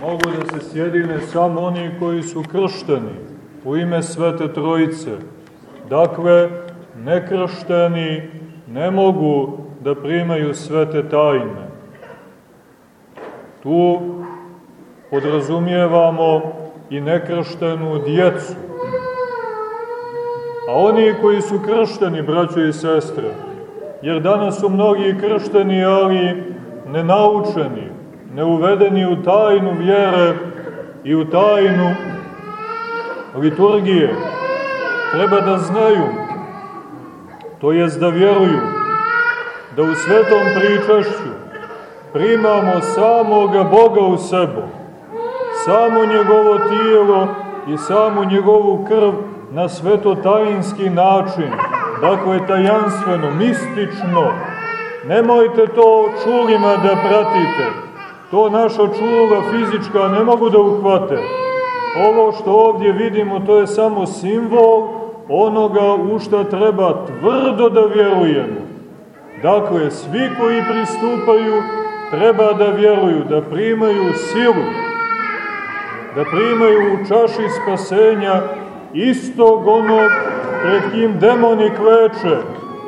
mogu da se sjedine samo oni koji su kršteni u ime Svete Trojice. Dakle, nekršteni ne mogu da primaju svete tajne. Tu podrazumijevamo i nekrštenu djecu. A oni koji su kršteni, braćo i sestre, jer danas su mnogi kršteni, ali nenaučeni, neuvedeni u tajnu vjere i u tajnu liturgije, treba da znaju, to jest da vjeruju, da u svetom pričašću primamo samoga Boga u sebo, samo njegovo tijelo i samo njegovu krv na svetotajinski način, dakle tajanstveno, mistično. Nemojte to čulima da pratite, to naša čula fizička ne mogu da uhvate. Ovo što ovdje vidimo, to je samo simbol onoga u što treba tvrdo da vjerujemo. Dakle, svi koji pristupaju treba da vjeruju, da primaju silu, da primaju u čaši spasenja istog onog pred kim demoni kleče,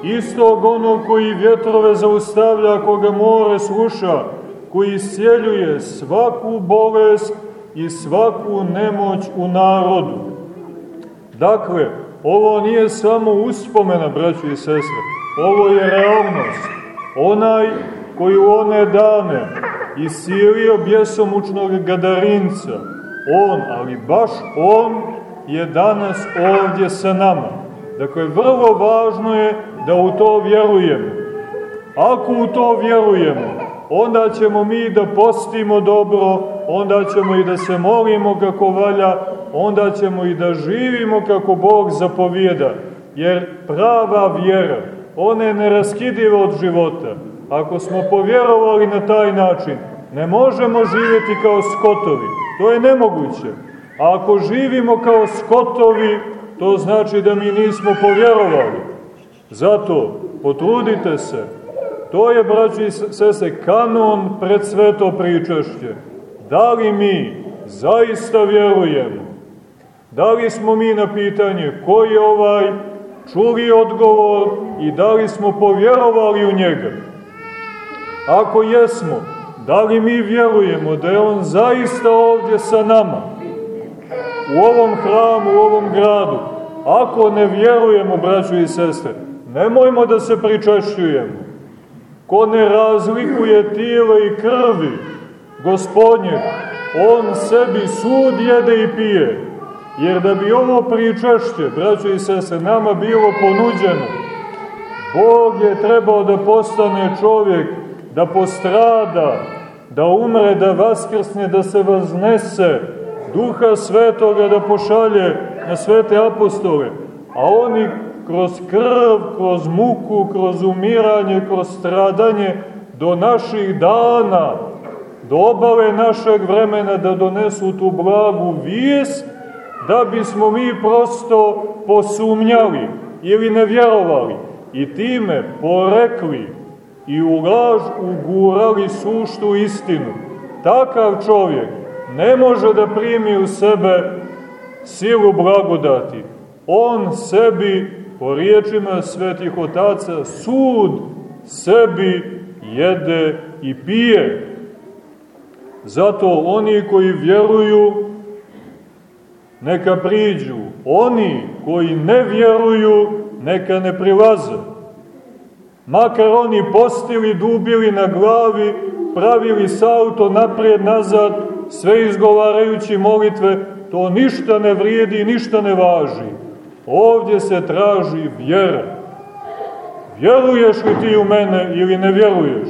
istog onog koji vjetrove zaustavlja, koga more sluša, koji sjeljuje svaku bolest i svaku nemoć u narodu. Dakle, ovo nije samo uspomena, braći i sestre, ovo je realnost. Onaj koji u one dane isilio bjesomučnog gadarinca, on, ali baš on, je danas ovdje sa nama. Dakle, vrlo važno je da u to vjerujemo. Ako u to vjerujemo, onda ćemo mi da postimo dobro, onda ćemo i da se molimo kako valja, onda ćemo i da živimo kako Bog zapovijeda. Jer prava vjera, ona je neraskidiva od života. Ako smo povjerovali na taj način, ne možemo živjeti kao skotovi. To je nemoguće. A ako živimo kao skotovi, to znači da mi nismo povjerovali. Zato potrudite se. To je, braći i sese, kanon pred sveto pričašće. Da li mi zaista vjerujemo? Da li smo mi na pitanje ko je ovaj čuli odgovor i da li smo povjerovali u njega? Ako jesmo, da li mi vjerujemo da je on zaista ovdje sa nama? U ovom hramu, u ovom gradu? Ako ne vjerujemo, braćo i sestre, nemojmo da se pričešćujemo. Ko ne razlikuje tijelo i krvi gospodnje, on sebi sud jede i pije. Jer da bi ovo pričešće, braćo i sestre, nama bilo ponuđeno, Bog je trebao da postane čovjek, da postrada, da umre, da vaskrsne, da se vaznese, duha svetoga da pošalje na svete apostole, a oni kroz krv, kroz muku, kroz umiranje, kroz stradanje, do naših dana, do obave našeg vremena da donesu tu blagu vijest, da bismo mi prosto posumnjali ili ne vjerovali i time porekli i u laž ugurali suštu istinu. Takav čovjek ne može da primi u sebe silu blagodati. On sebi, po riječima svetih otaca, sud sebi jede i pije. Zato oni koji vjeruju, neka priđu. Oni koji ne vjeruju, neka ne prilaze. Makar oni postili, dubili na glavi, pravili salto naprijed, nazad, sve izgovarajući molitve, to ništa ne vrijedi, ništa ne važi. Ovdje se traži vjera. Vjeruješ li ti u mene ili ne vjeruješ?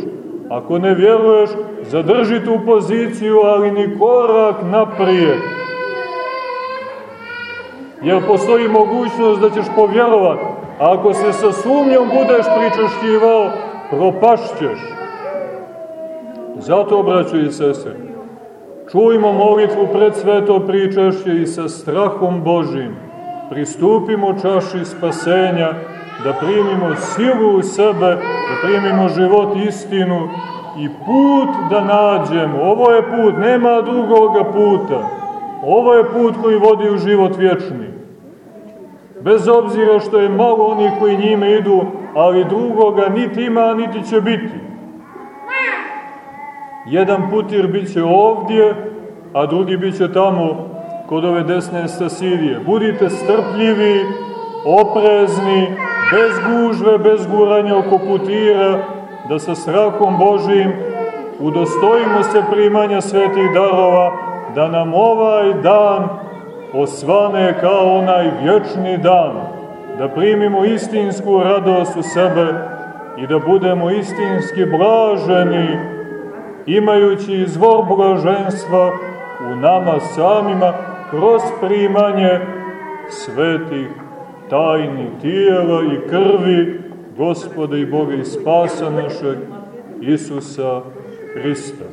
Ako ne vjeruješ, zadrži tu poziciju, ali ni korak naprijed. Jer postoji mogućnost da ćeš povjerovati. A ako se sa sumnjom budeš pričašćivao, propašćeš. Zato, braćo i sestre, čujmo molitvu pred sveto pričašće i sa strahom Božim pristupimo čaši spasenja, da primimo silu u sebe, da primimo život istinu i put da nađemo. Ovo je put, nema drugoga puta. Ovo je put koji vodi u život vječni. Bez obzira što je malo oni koji njime idu, ali drugoga niti ima, niti će biti. Jedan putir bit će ovdje, a drugi bit će tamo kod ove desne stasirije. Budite strpljivi, oprezni, bez gužve, bez guranja oko putira, da sa strahom Božijim udostojimo se primanja svetih darova, da nam ovaj dan osvane kao onaj vječni dan, da primimo istinsku radost u sebe i da budemo istinski blaženi, imajući izvor blaženstva u nama samima kroz primanje svetih tajni tijela i krvi Gospoda i Boga i spasa našeg Isusa Hrista.